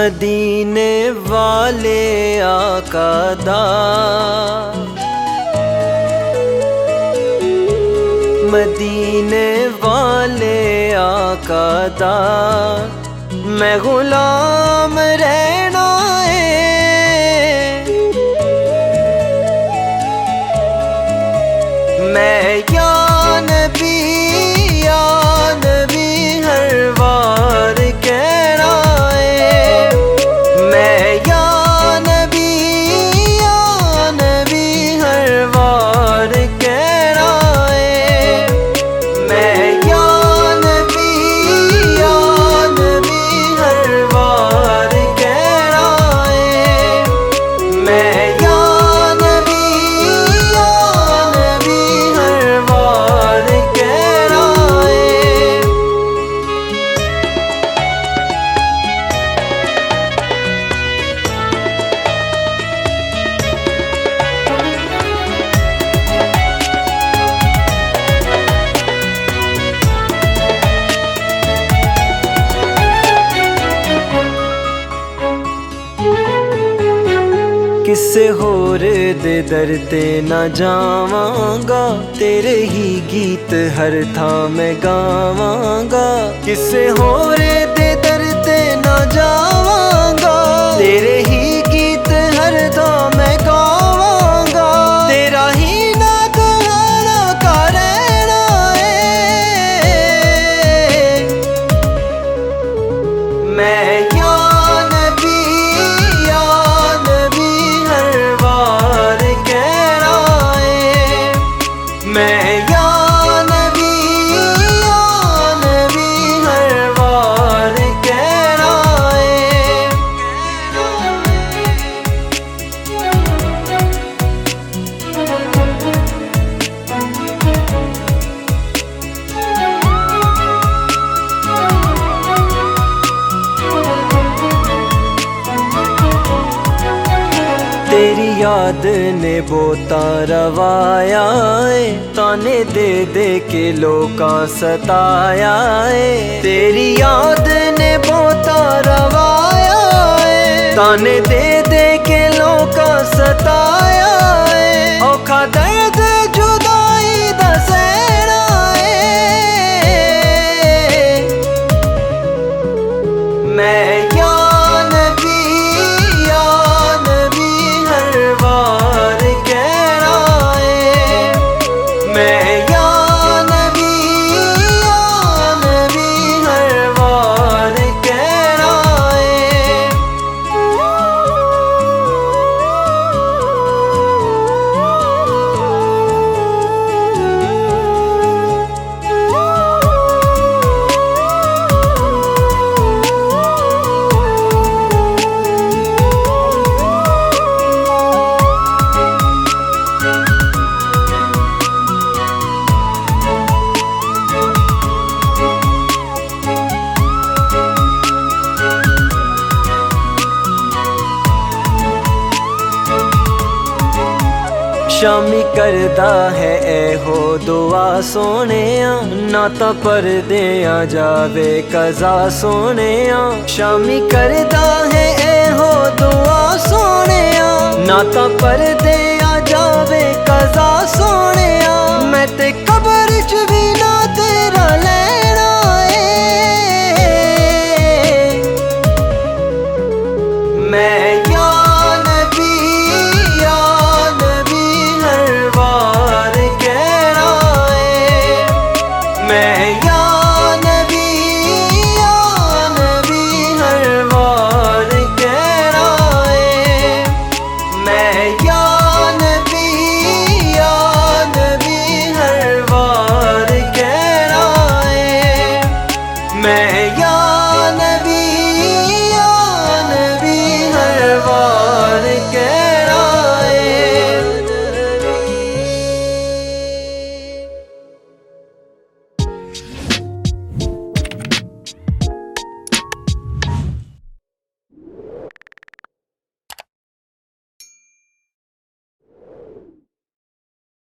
मदीने वाले आका दा। मदीने वाले आका दा। मैं गुलाम रहना है। मैं या नबी किस होर दे दर ते ना जावांगा, तेरे ही गीत हर था मैं गावांगा। किस होर दे दर तेरी याद ने बोता रवाया है, ताने दे दे के लोका सताया है। तेरी याद ने बोता रवाया है, ताने दे ਸ਼ਾਮੀ ਕਰਦਾ ਹੈ ਇਹੋ ਦੁਆ ਸੋਹਣਿਆ, ਨਾ ਤਾਂ ਪਰਦੇ ਆ ਜਾਵੇ ਕਜ਼ਾ ਸੋਹਣਿਆ। ਸ਼ਾਮੀ ਕਰਦਾ ਹੈ ਇਹੋ ਦੁਆ ਸੋਹਣਿਆ, ਨਾ ਤਾਂ ਪਰਦੇ ਆ ਜਾਵੇ ਕਜ਼ਾ ਸੋਹਣਿਆ। ਮੈਂ ਤੇ ਕਬਰ ਚ